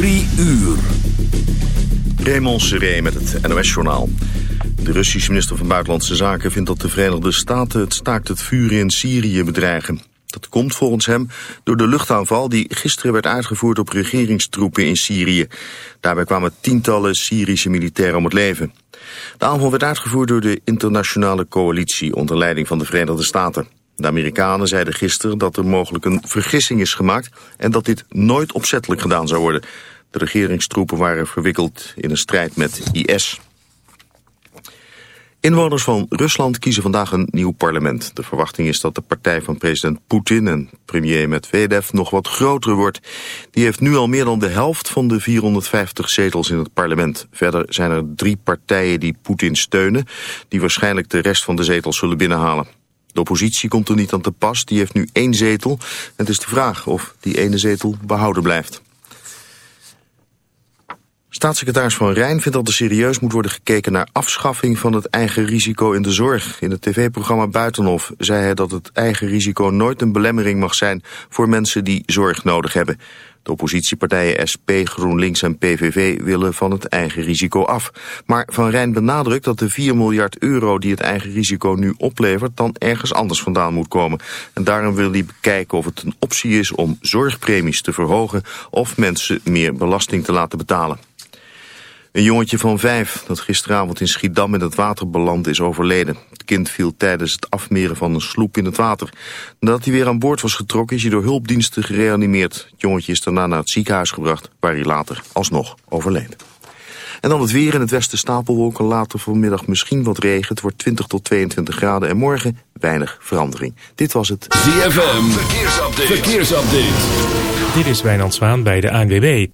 Drie uur. Raymond Seré met het NOS-journaal. De Russische minister van Buitenlandse Zaken vindt dat de Verenigde Staten het staakt het vuur in Syrië bedreigen. Dat komt volgens hem door de luchtaanval die gisteren werd uitgevoerd op regeringstroepen in Syrië. Daarbij kwamen tientallen Syrische militairen om het leven. De aanval werd uitgevoerd door de internationale coalitie onder leiding van de Verenigde Staten. De Amerikanen zeiden gisteren dat er mogelijk een vergissing is gemaakt en dat dit nooit opzettelijk gedaan zou worden. De regeringstroepen waren verwikkeld in een strijd met IS. Inwoners van Rusland kiezen vandaag een nieuw parlement. De verwachting is dat de partij van president Poetin en premier Medvedev nog wat groter wordt. Die heeft nu al meer dan de helft van de 450 zetels in het parlement. Verder zijn er drie partijen die Poetin steunen, die waarschijnlijk de rest van de zetels zullen binnenhalen. De oppositie komt er niet aan te pas, die heeft nu één zetel. Het is de vraag of die ene zetel behouden blijft. Staatssecretaris Van Rijn vindt dat er serieus moet worden gekeken naar afschaffing van het eigen risico in de zorg. In het tv-programma Buitenhof zei hij dat het eigen risico nooit een belemmering mag zijn voor mensen die zorg nodig hebben. De oppositiepartijen SP, GroenLinks en PVV willen van het eigen risico af. Maar Van Rijn benadrukt dat de 4 miljard euro die het eigen risico nu oplevert... dan ergens anders vandaan moet komen. En daarom wil hij bekijken of het een optie is om zorgpremies te verhogen... of mensen meer belasting te laten betalen. Een jongetje van vijf dat gisteravond in Schiedam in het water beland is overleden. Het kind viel tijdens het afmeren van een sloep in het water. Nadat hij weer aan boord was getrokken is hij door hulpdiensten gereanimeerd. Het jongetje is daarna naar het ziekenhuis gebracht waar hij later alsnog overleed. En dan het weer in het westen stapelwolken. Later vanmiddag misschien wat regen. Het wordt 20 tot 22 graden. En morgen weinig verandering. Dit was het ZFM. Verkeersupdate. Verkeersupdate. Dit is Wijnand Zwaan bij de ANWB.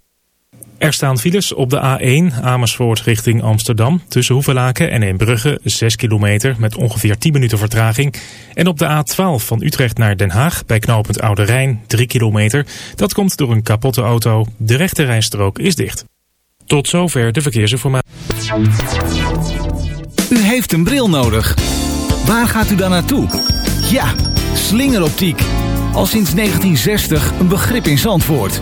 Er staan files op de A1 Amersfoort richting Amsterdam tussen Hoevelaken en Eembrugge 6 kilometer met ongeveer 10 minuten vertraging. En op de A12 van Utrecht naar Den Haag bij knooppunt Oude Rijn 3 kilometer. Dat komt door een kapotte auto. De rechte rijstrook is dicht. Tot zover de verkeersinformatie. U heeft een bril nodig. Waar gaat u dan naartoe? Ja, slingeroptiek. Al sinds 1960 een begrip in Zandvoort.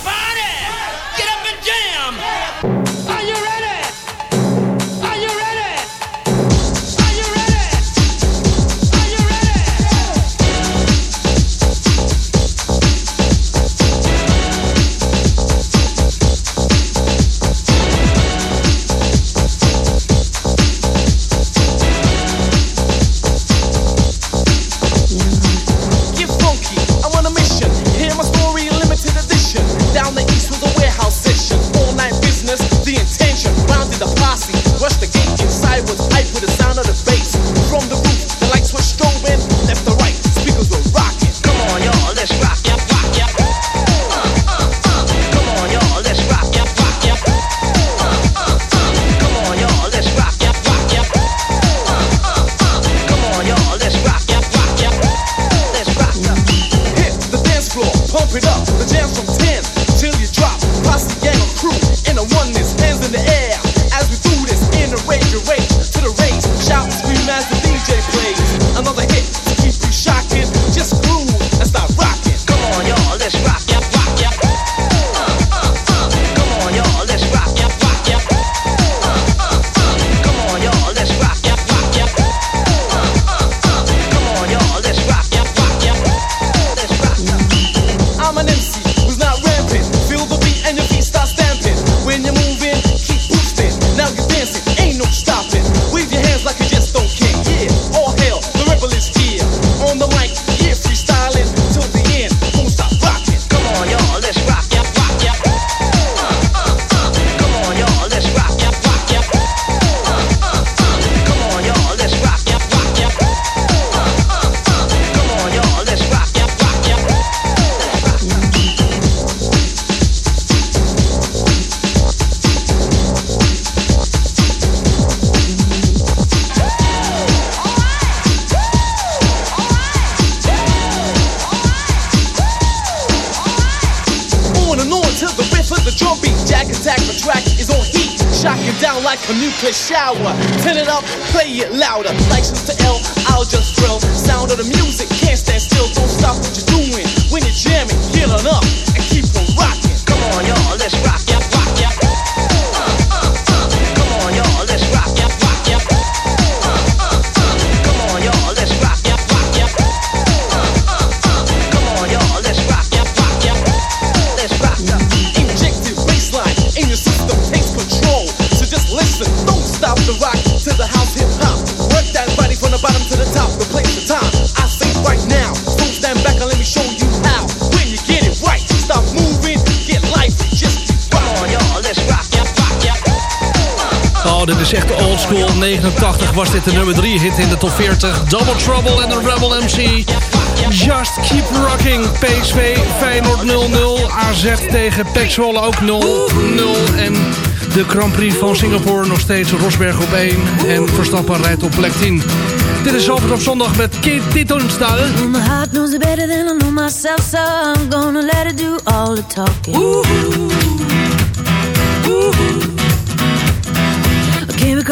Shower. Turn it up, 89 was dit de nummer 3 hit in de top 40. Double Trouble en de Rebel MC. Just Keep Rocking. PSV Feyenoord 0-0. AZ tegen Zwolle ook 0-0. En de Grand Prix van Singapore nog steeds Rosberg op 1. En Verstappen rijdt op plek 10. Dit is Zalvert op zondag met Kate Tittonstal. My heart knows it better than I know myself, so I'm gonna let it do all the talking.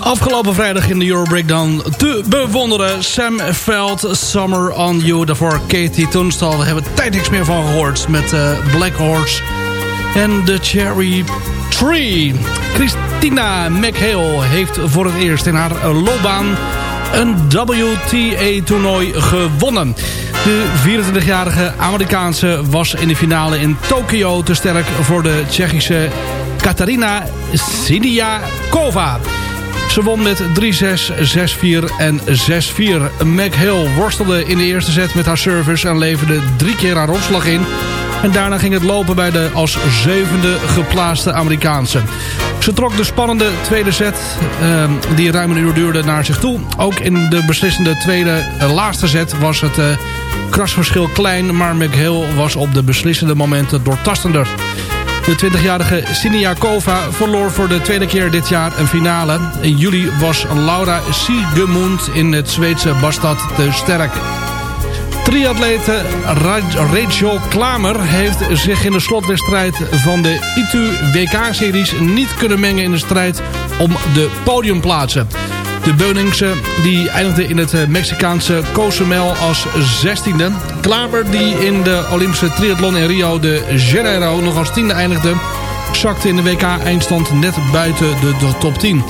Afgelopen vrijdag in de Euro Breakdown te bewonderen. Sam Veld, Summer on You. Daarvoor Katie Tunstall. We hebben tijd niks meer van gehoord. Met eh, Black Horse en The Cherry Tree. Christina McHale heeft voor het eerst in haar eh, loopbaan een WTA-toernooi gewonnen. De 24-jarige Amerikaanse was in de finale in Tokio te sterk voor de Tsjechische Katarina Siniakova. Ze won met 3-6, 6-4 en 6-4. McHale worstelde in de eerste set met haar service en leverde drie keer haar opslag in. En daarna ging het lopen bij de als zevende geplaatste Amerikaanse. Ze trok de spannende tweede set, eh, die ruim een uur duurde, naar zich toe. Ook in de beslissende tweede, eh, laatste set was het eh, krasverschil klein... maar McHale was op de beslissende momenten doortastender. De 20-jarige Siniakova verloor voor de tweede keer dit jaar een finale. In juli was Laura Siegemund in het Zweedse Bastad te sterk. Triatlete Ra- Rachel Klamer heeft zich in de slotwedstrijd van de ITU WK-series niet kunnen mengen in de strijd om de podiumplaatsen. De Beuningse die eindigde in het eh, Mexicaanse Cozumel als 16e. Klamer die in de Olympische triathlon in Rio de Janeiro nog als tiende eindigde... zakte in de WK-eindstand net buiten de, top 10.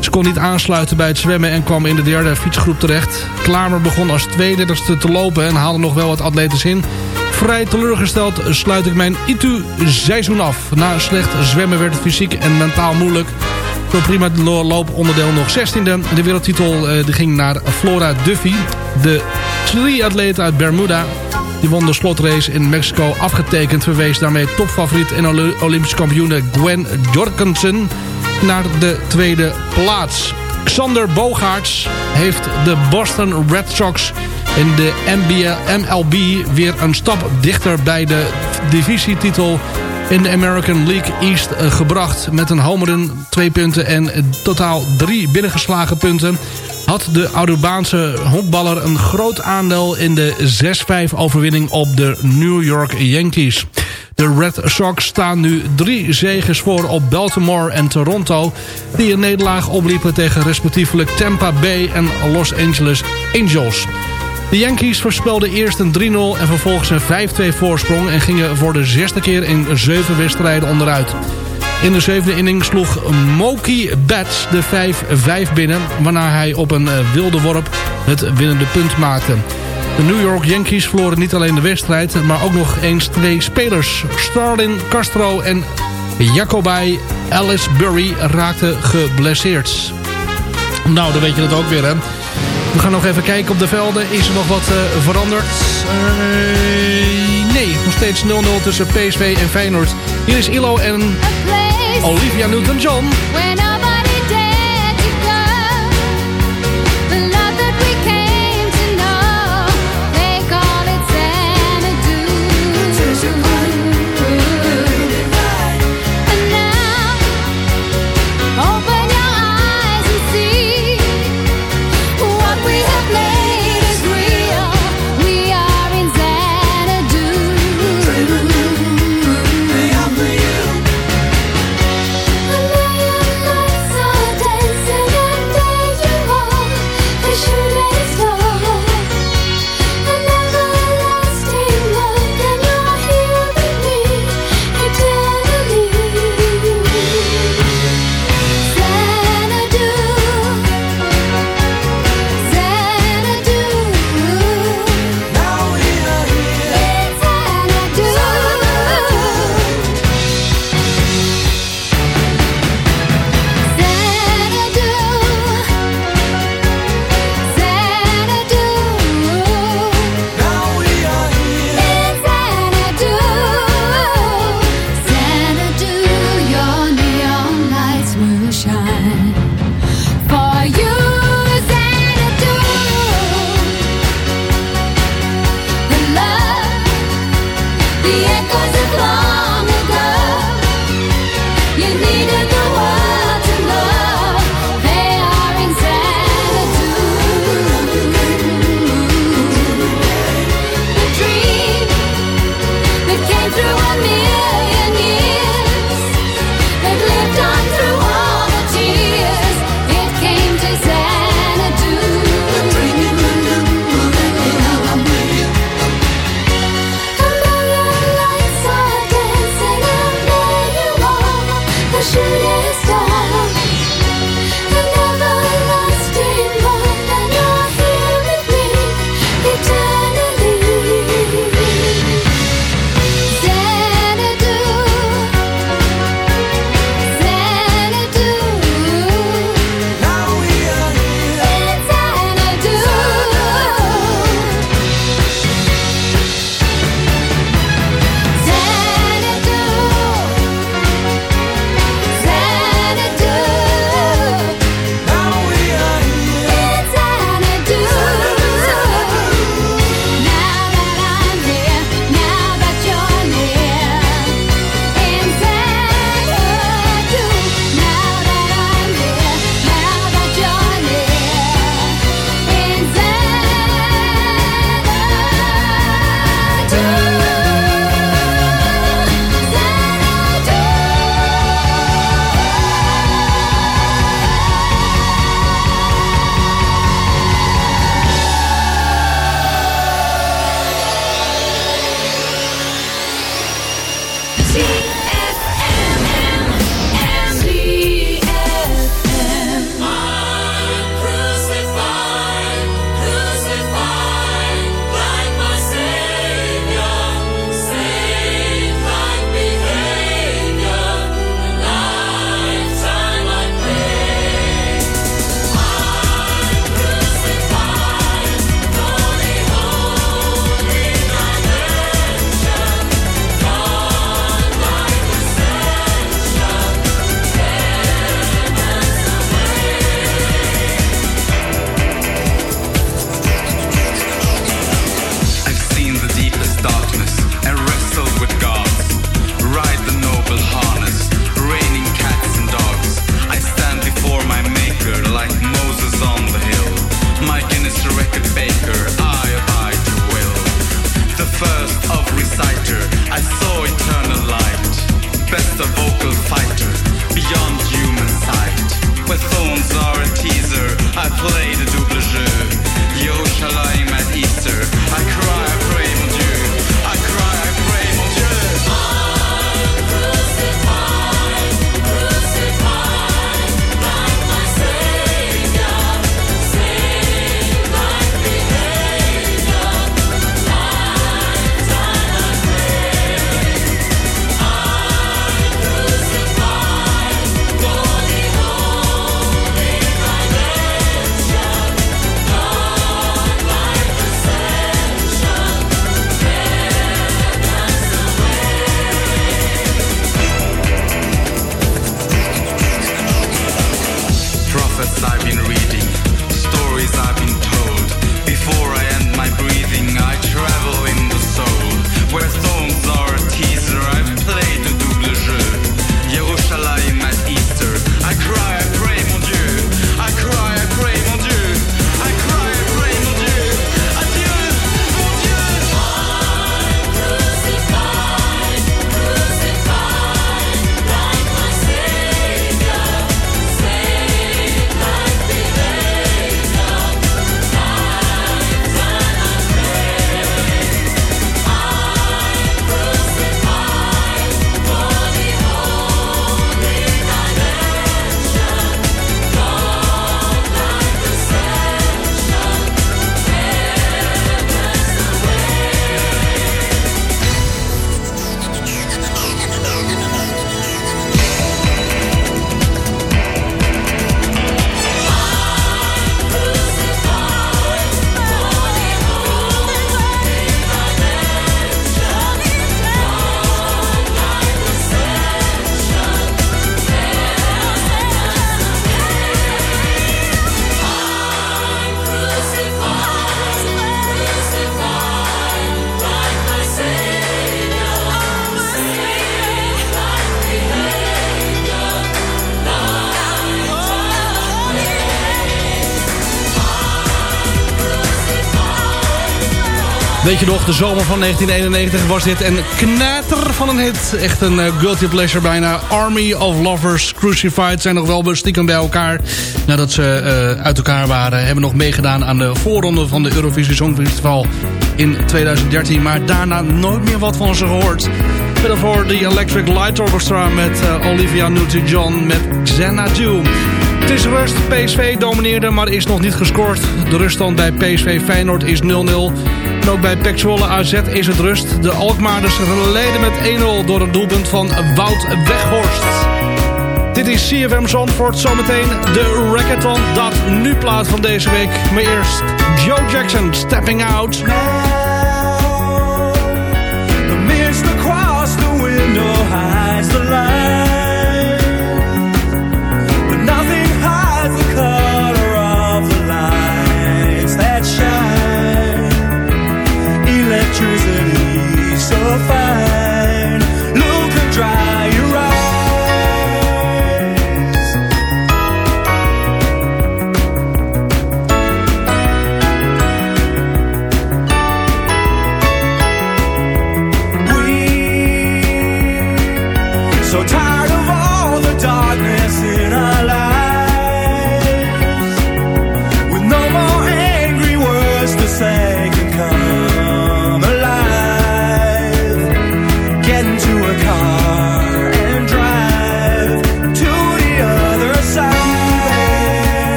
Ze kon niet aansluiten bij het zwemmen en kwam in de derde fietsgroep terecht. Klamer begon als 32e te lopen en haalde nog wel wat atletes in. Vrij teleurgesteld sluit ik mijn ITU-seizoen af. Na slecht zwemmen werd het fysiek en mentaal moeilijk. Voor prima looponderdeel nog 16e. De wereldtitel eh, ging naar Flora Duffy. De triatleet uit Bermuda. Die won de slotrace in Mexico afgetekend. Verwees daarmee topfavoriet en Olympisch kampioene Gwen Jorgensen naar de tweede plaats. Xander Bogaerts heeft de Boston Red Sox in de MLB weer een stap dichter bij de divisietitel in de American League East eh, gebracht. Met een homerun, twee punten en totaal drie binnengeslagen punten... had de Arubaanse honkballer een groot aandeel in de 6-5 overwinning op de New York Yankees. De Red Sox staan nu drie zegens voor op Baltimore en Toronto... die een nederlaag opliepen tegen respectievelijk Tampa Bay en Los Angeles Angels. De Yankees voorspelden eerst een 3-0 en vervolgens een 5-2 voorsprong... en gingen voor de zesde keer in zeven wedstrijden onderuit. In de zevende inning sloeg Mookie Betts de 5-5 binnen... waarna hij op een eh, wilde worp het winnende punt maakte. De New York Yankees verloren niet alleen de wedstrijd... maar ook nog eens twee spelers. Starlin Castro en Jacobai Ellisbury raakten geblesseerd. Nou, dan weet je dat ook weer, hè. We gaan nog even kijken op de velden. Is er nog wat eh, veranderd? Eh, nee, nog steeds 0-0 tussen PSV en Feyenoord. Hier is Ilo en Olivia Newton-John. Weet je nog, de zomer van 1991 was dit een knatter van een hit. Echt een eh, guilty pleasure bijna. Army of Lovers Crucified zijn nog wel stiekem bij elkaar. Nadat ze eh, uit elkaar waren. Hebben nog meegedaan aan de voorronde van de Eurovisie Songfestival in 2013. Maar daarna nooit meer wat van ze gehoord. Met daarvoor de Electric Light Orchestra met eh, Olivia Newton-John met Xanadu. Het is rust. PSV domineerde, maar is nog niet gescoord. De ruststand bij PSV Feyenoord is 0-0. En ook bij Zwolle AZ is het rust. De Alkmaarders leden met 1-0 door een doelpunt van Wout Weghorst. Dit is CFM Zandvoort. Zometeen de Rackathon. Dat nu plaat van deze week. Maar eerst Joe Jackson, Stepping Out.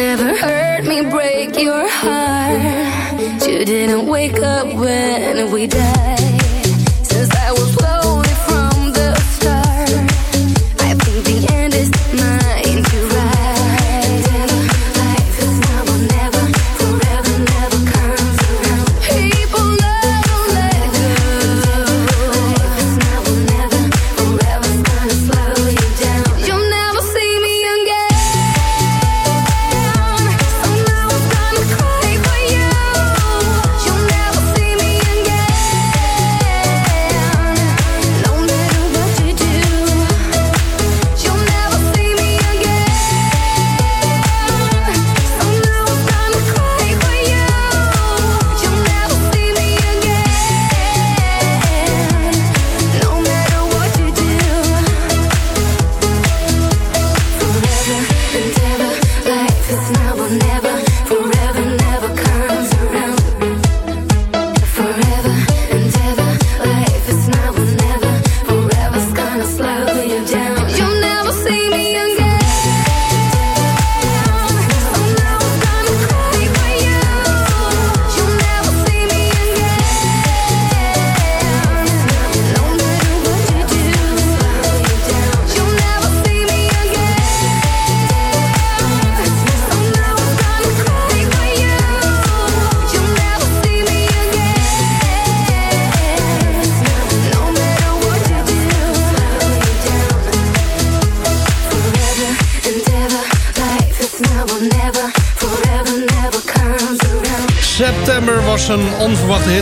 never heard me break your heart. You didn't wake up when we died. Since I was 12.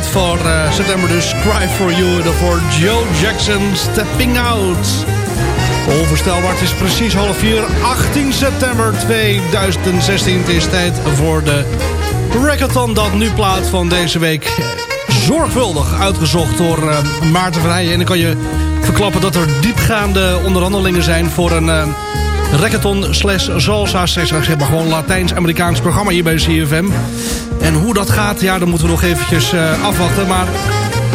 Voor eh, september, dus Cry For You. Daarvoor Joe Jackson, Stepping Out. Onvoorstelbaar, het is precies half vier. 18 september 2016. Het is tijd voor de Rackathon dat nu plaat van deze week. Zorgvuldig uitgezocht door eh, Maarten Verheijen. En ik kan je verklappen dat er diepgaande onderhandelingen zijn voor een... eh, Rackathon slash salsa, zeg maar gewoon Latijns-Amerikaans programma hier bij CFM. En hoe dat gaat, ja, dan moeten we nog eventjes eh, afwachten. Maar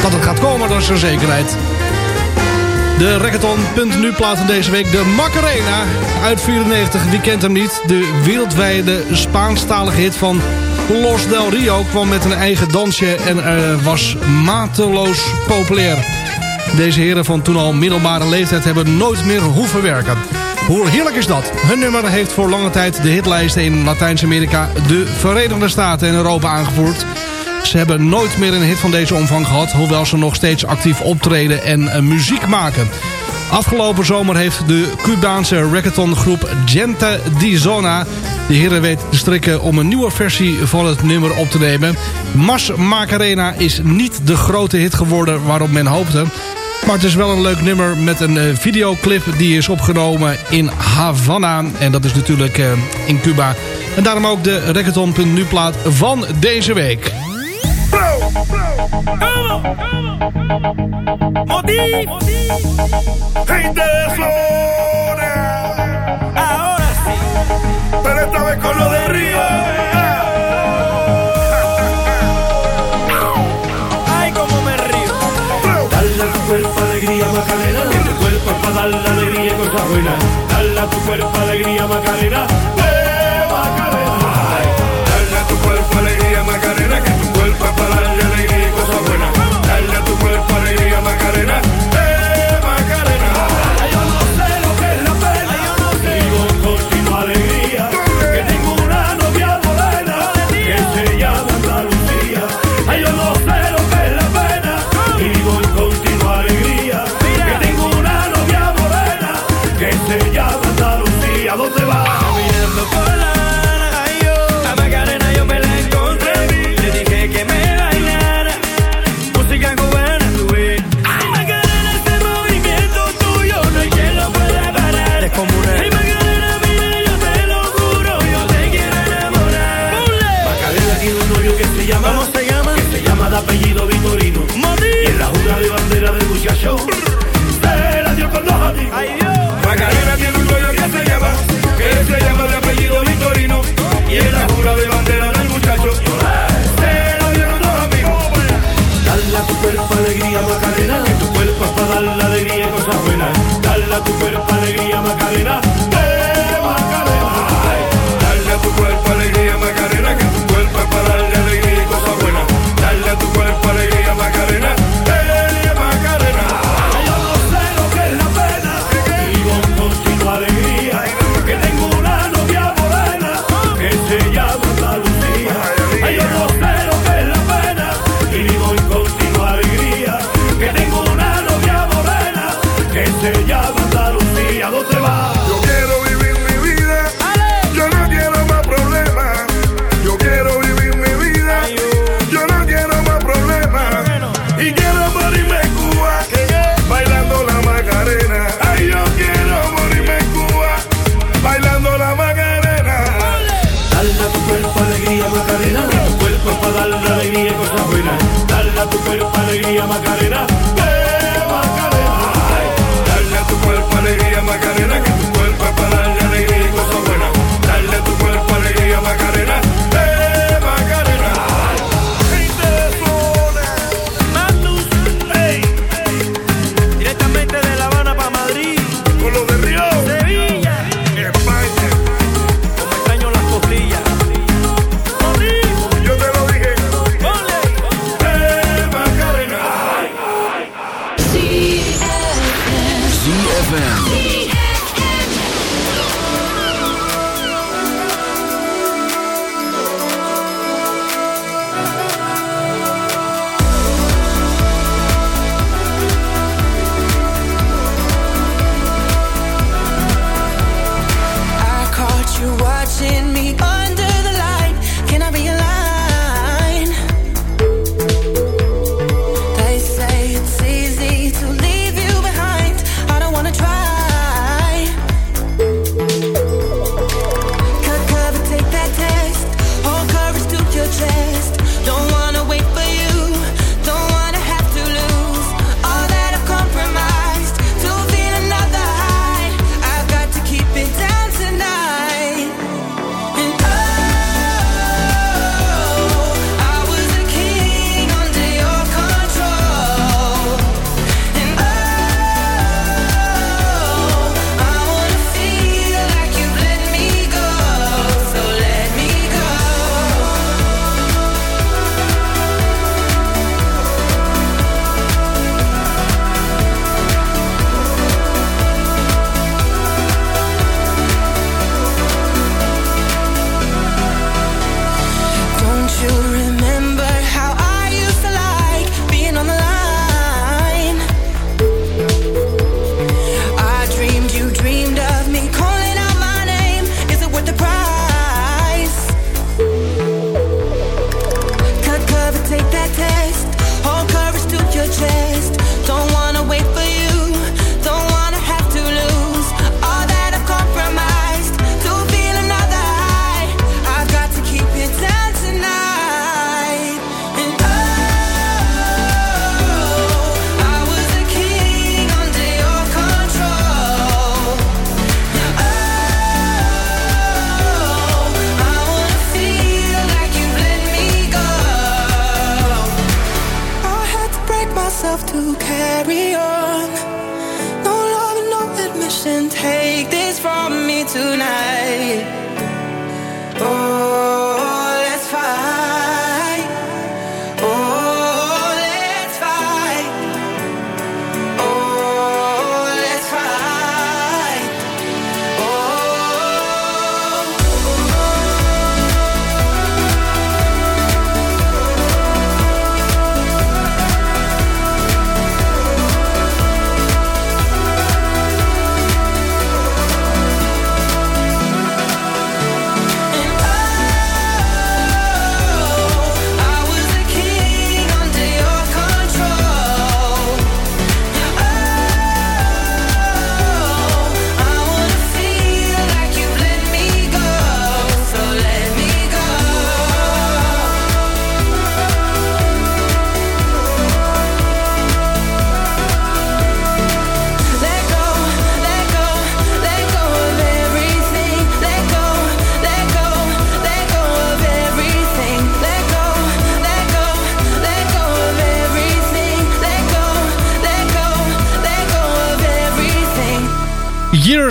dat het gaat komen, dat is een zekerheid. De Rackathon.nu plaat deze week de Macarena uit 94. Wie kent hem niet? De wereldwijde Spaanstalige hit van Los del Rio kwam met een eigen dansje en eh, was mateloos populair. Deze heren van toen al middelbare leeftijd hebben nooit meer hoeven werken. Hoe heerlijk is dat? Hun nummer heeft voor lange tijd de hitlijsten in Latijns-Amerika, de Verenigde Staten en Europa aangevoerd. Ze hebben nooit meer een hit van deze omvang gehad, hoewel ze nog steeds actief optreden en eh, muziek maken. Afgelopen zomer heeft de Cubaanse reggaetongroep Gente di Zona de heren weten te strikken om een nieuwe versie van het nummer op te nemen. Mas Macarena is niet de grote hit geworden waarop men hoopte. Maar het is wel een leuk nummer met een eh, videoclip die is opgenomen in Havana. En dat is natuurlijk eh, in Cuba. En daarom ook de reggaeton.nu plaat van deze week. Pero esta vez con lo de Río. Cuerpo alegría Macarena, que tu cuerpo es para darle alegría y cosas buenas. Dale a tu cuerpo alegría Macarena, eh Macarena. Dale a tu cuerpo alegría Macarena, que tu cuerpo es para Dale a tu cuerpo alegría Macarena. Eh Macarena.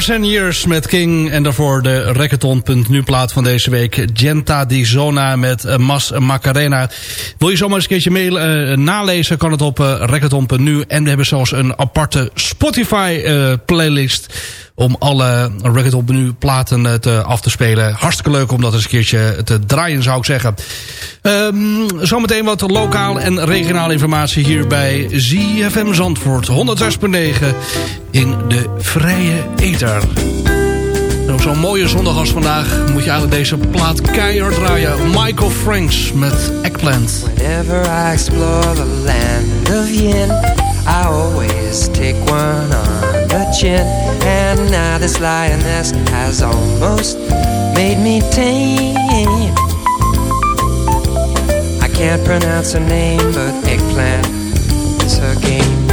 Years and Years met King. En daarvoor de Rackathon.nu plaat van deze week. Genta di Zona met eh, Mas Macarena. Wil je zomaar eens een keertje mail, eh, nalezen, kan het op uh, En we hebben zelfs een aparte Spotify playlist om alle Record op menu platen eh, te, af te spelen. Hartstikke leuk om dat eens een keertje te draaien, zou ik zeggen. Um, zometeen wat lokaal en regionaal informatie hier bij ZFM Zandvoort 106.9 in de Vrije Eter. Op nou, zo'n mooie zondag als vandaag moet je eigenlijk deze plaat keihard draaien. Michael Franks met Eggplant. Whenever I explore the land of Yen, I always take one on. chin. And now this lioness has almost made me tame. I can't pronounce her name, but eggplant is her game.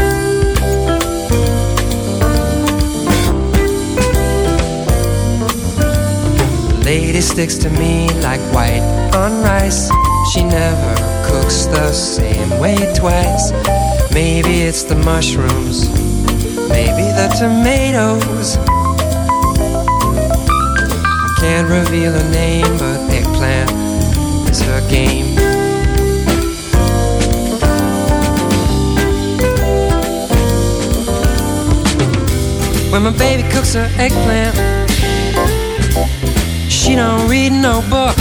The lady sticks to me like white on rice. She never cooks the same way twice. Maybe it's the mushrooms maybe the tomatoes. Can't reveal her name, but eggplant is her game. When my baby cooks her eggplant, she don't read no book.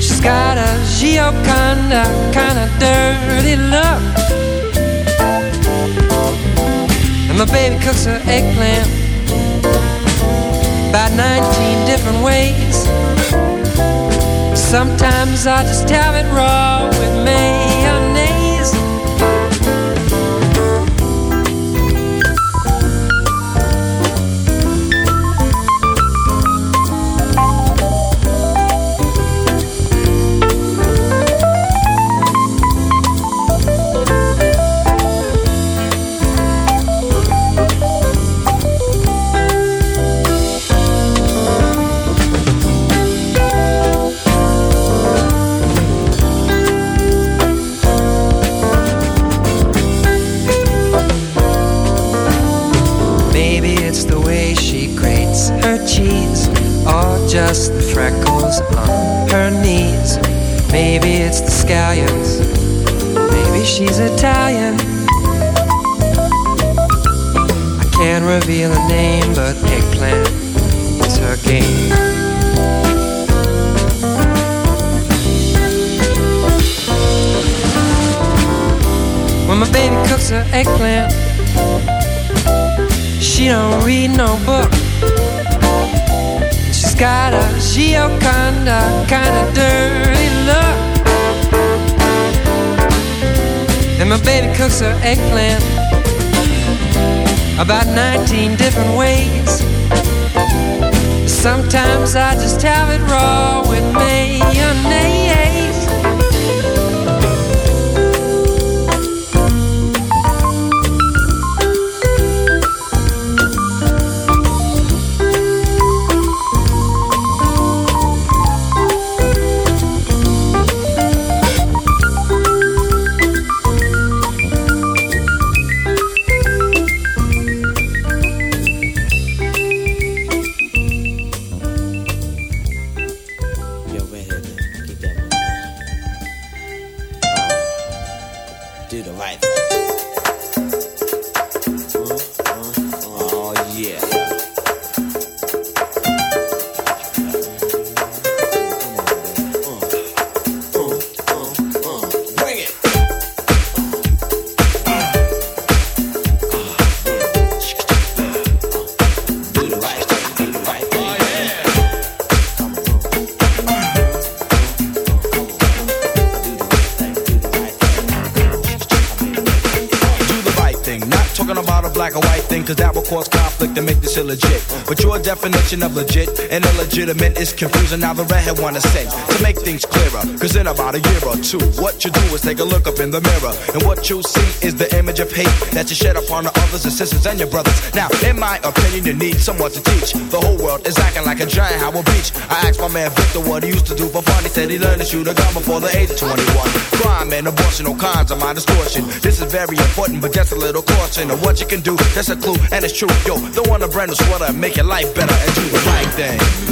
She's got a Gioconda kind of dirty look. And my baby cooks her eggplant about 19 different ways. Sometimes I just have it raw with mayonnaise. She's Italian. I can't reveal her name, but eggplant is her game. When my baby cooks her eggplant, she don't read no book. She's got a Gioconda kind of dirty look. And my baby cooks her eggplant about 19 different ways. Sometimes I just have it raw with mayonnaise. Definition of legit and illegitimate is confusing. Now the redhead wanna say to make things clearer. Cause in about a year or two, what you do is take a look up in the mirror. And what you see is the image of hate that you shed upon the others and sisters and your brothers. Now, in my opinion, you need someone to teach. The whole world is acting like a giant Howard Beach. I asked my man Victor what he used to do for learned to shoot a gun before the age of 21. Crime and abortion, all kinds of mind distortion. This is very important, but just a little caution of what you can do. That's a clue, and it's true. Yo, don't want a brand new sweater make your life better and do the right thing.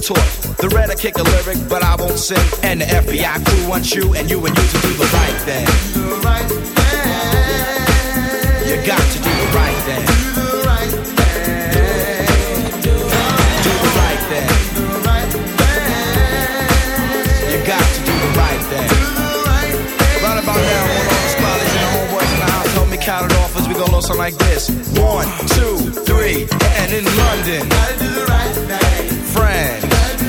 toy. The red, I kick a lyric, but I won't sing. And the FBI crew wants you and you and you to do the right thing. Do the right thing. You got to do the right thing. Do the right thing. Do the right thing. You got to do the right thing. Right about now, one of the spotters and the homeboys in the house help me count it off as we go low, something like this. One, two, three, and in London. Gotta do the right thing. Japan, do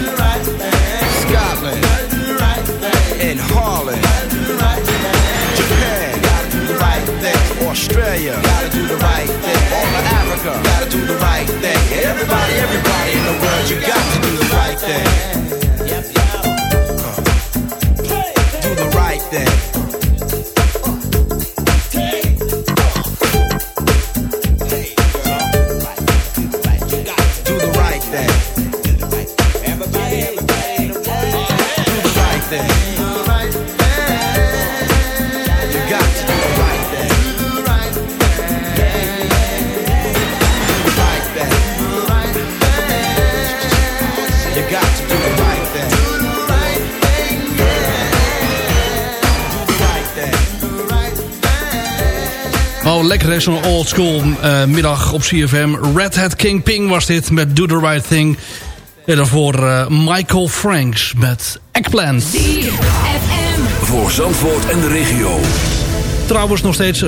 the right thing. Australia. All of Africa, gotta do the right thing. Everybody, everybody in the world, you got to do the right thing. Uh, Do the right thing. Lekker zo'n old school eh, middag op CFM. Red Hat King Ping was dit met Do The Right Thing. En daarvoor eh, Michael Franks met Eggplant. Voor Zandvoort en de regio. Trouwens nog steeds 0-0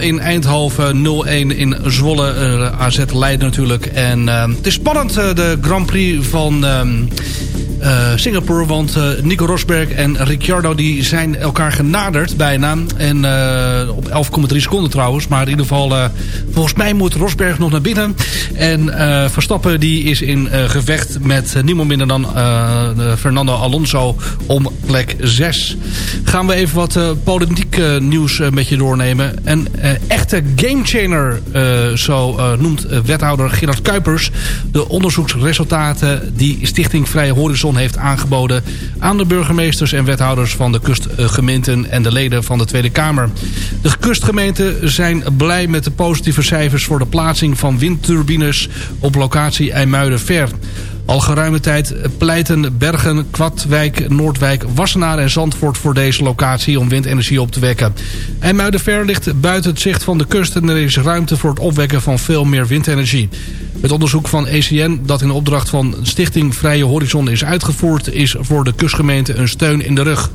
in Eindhoven, 0-1 in Zwolle. eh, AZ Leiden natuurlijk. En eh, het is spannend, eh, de Grand Prix van eh, Singapore. Want eh, Nico Rosberg en Ricciardo die zijn elkaar genaderd bijna. En eh, op 11,3 seconden trouwens. Maar in ieder geval, volgens mij moet Rosberg nog naar binnen. En Verstappen die is in gevecht met niemand minder dan Fernando Alonso om plek 6. Gaan we even wat politiek nieuws met je doornemen. Een echte gamechanger, zo noemt wethouder Gerard Kuipers... de onderzoeksresultaten die Stichting Vrije Horizon heeft aangeboden... aan de burgemeesters en wethouders van de kustgemeenten en de leden van de Tweede Kamer. De kustgemeenten zijn blij met de positieve cijfers voor de plaatsing van windturbines op locatie IJmuiden-Ver. Al geruime tijd pleiten Bergen, Kwadwijk, Noordwijk, Wassenaar en Zandvoort voor deze locatie om windenergie op te wekken. IJmuidenver ligt buiten het zicht van de kust en er is ruimte voor het opwekken van veel meer windenergie. Het onderzoek van ECN dat in opdracht van Stichting Vrije Horizon is uitgevoerd is voor de kustgemeente een steun in de rug.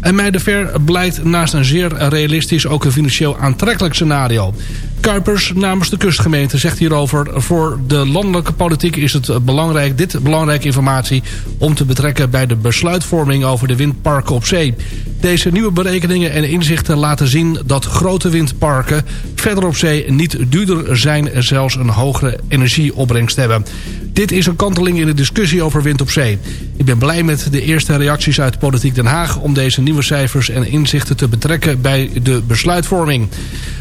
IJmuidenver blijkt naast een zeer realistisch ook een financieel aantrekkelijk scenario. Kuipers namens de kustgemeente zegt hierover... voor de landelijke politiek is het belangrijk, dit belangrijke informatie... om te betrekken bij de besluitvorming over de windparken op zee. Deze nieuwe berekeningen en inzichten laten zien dat grote windparken... verder op zee niet duurder zijn en zelfs een hogere energieopbrengst hebben. Dit is een kanteling in de discussie over wind op zee. Ik ben blij met de eerste reacties uit Politiek Den Haag... om deze nieuwe cijfers en inzichten te betrekken bij de besluitvorming.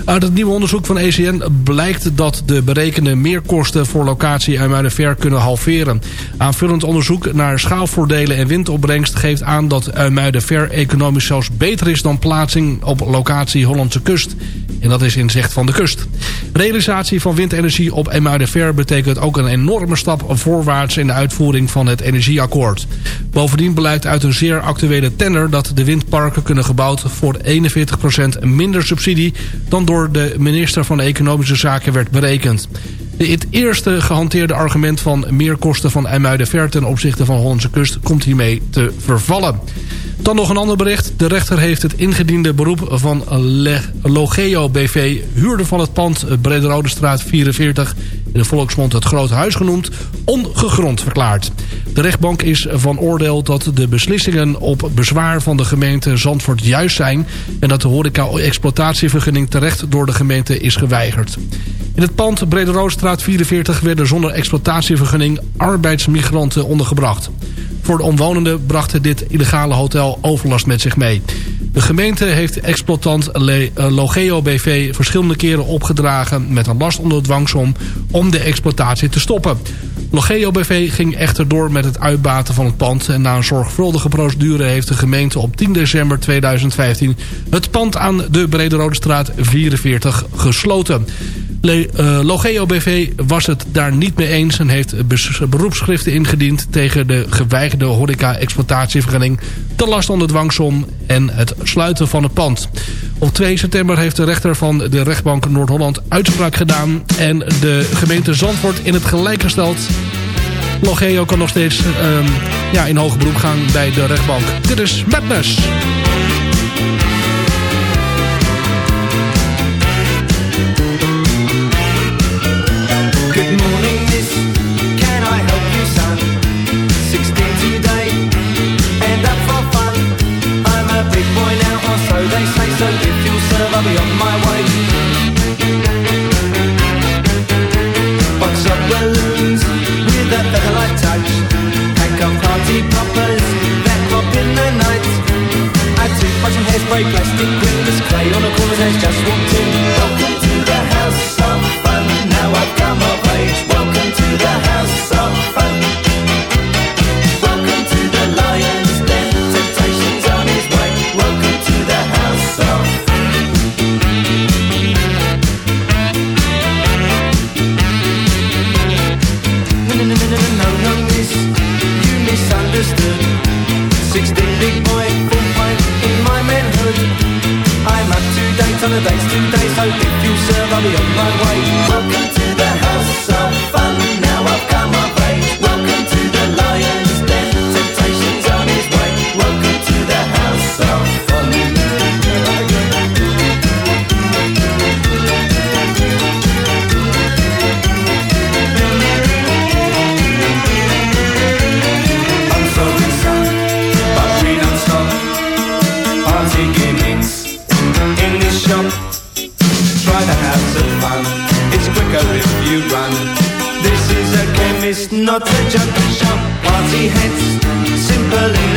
Uit het nieuwe onderzoek van ECN blijkt dat de berekende meerkosten... voor locatie IJmuidenver kunnen halveren. Aanvullend onderzoek naar schaalvoordelen en windopbrengst... geeft aan dat IJmuidenver economisch zelfs beter is... dan plaatsing op locatie Hollandse kust. En dat is in zicht van de kust. Realisatie van windenergie op IJmuidenver betekent ook een enorme stap voorwaarts in de uitvoering van het energieakkoord. Bovendien blijkt uit een zeer actuele tender dat de windparken kunnen gebouwd voor 41% minder subsidie dan door de minister van Economische Zaken werd berekend. Het eerste gehanteerde argument van meerkosten van IJmuidenver ten opzichte van Hollandse kust komt hiermee te vervallen. Dan nog een ander bericht. De rechter heeft het ingediende beroep van Logeo BV... huurder van het pand Brederode straat 44... in de volksmond het Grote Huis genoemd... ongegrond verklaard. De rechtbank is van oordeel dat de beslissingen op bezwaar van de gemeente Zandvoort juist zijn... en dat de horeca-exploitatievergunning terecht door de gemeente is geweigerd. In het pand Brederoodstraat 44 werden zonder exploitatievergunning arbeidsmigranten ondergebracht. Voor de omwonenden bracht dit illegale hotel overlast met zich mee. De gemeente heeft exploitant eh, Logeo BV verschillende keren opgedragen met een last onder dwangsom om de exploitatie te stoppen. Logeo BV ging echter door met het uitbaten van het pand en na een zorgvuldige procedure heeft de gemeente op 10 december 2015 het pand aan de Brederode straat 44 gesloten. Eh, Logeo BV was het daar niet mee eens en heeft beroepsschriften ingediend tegen de geweigerde horeca-exploitatievergunning, de last onder dwangsom en het sluiten van het pand. Op 2 september heeft de rechter van de rechtbank Noord-Holland uitspraak gedaan en de gemeente Zandvoort in het gelijk gesteld. Logeo kan nog steeds ehm, ja, in hoger beroep gaan bij de rechtbank. Dit is Madness. not such a shop. Party heads, simple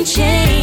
in chains.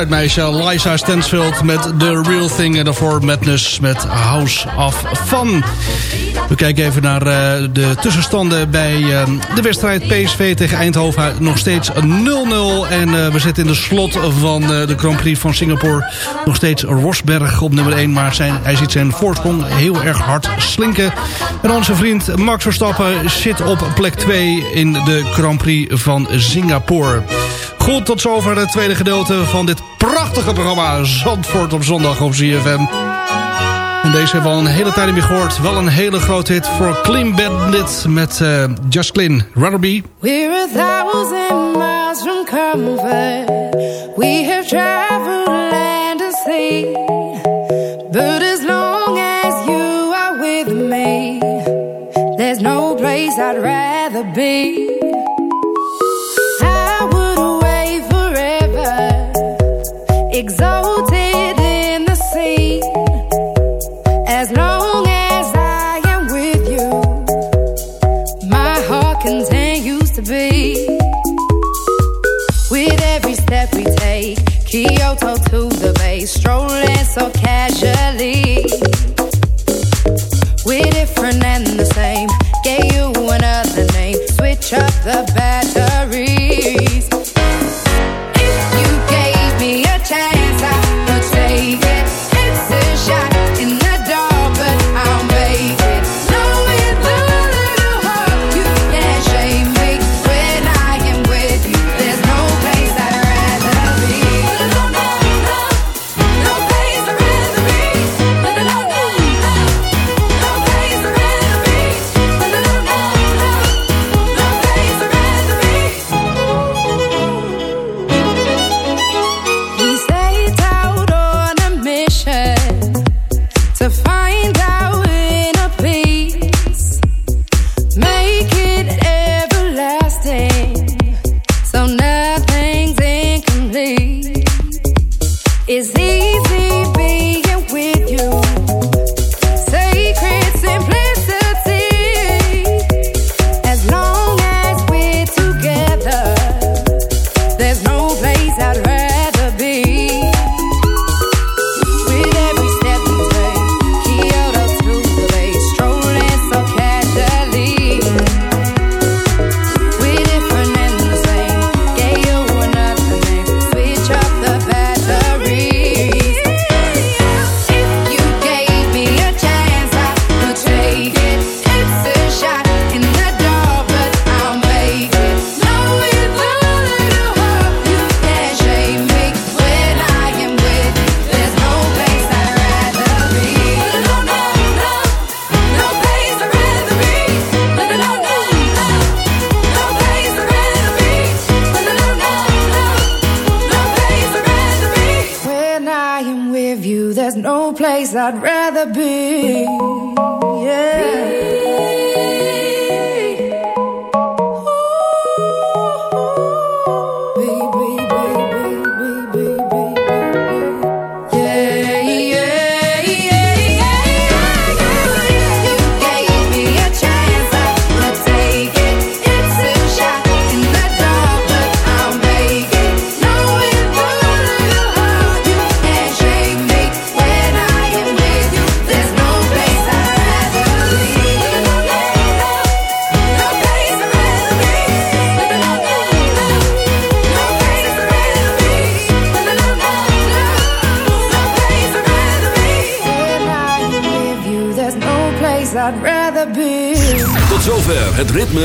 Schreeuwt eruit meisje. Liza Stansfield met The Real Thing. En daarvoor Madness met House of Fun. We kijken even naar eh, de tussenstanden bij eh, de wedstrijd PSV tegen Eindhoven. Nog steeds 0-0. En eh, we zitten in de slot van de Grand Prix van Singapore. Nog steeds Rosberg op nummer 1. Maar zijn, hij ziet zijn voorsprong heel erg hard slinken. En onze vriend Max Verstappen zit op plek 2 in de Grand Prix van Singapore. Goed, tot zover het tweede gedeelte van dit prachtige programma Zandvoort op zondag op ZFM. En deze hebben we al een hele tijd niet meer gehoord. Wel een hele grote hit voor Clean Bandit met eh, Just Clean. Rather Be. We're a thousand miles from comfort. We have traveled land and sea. But as long as you are with me, there's no place I'd rather be.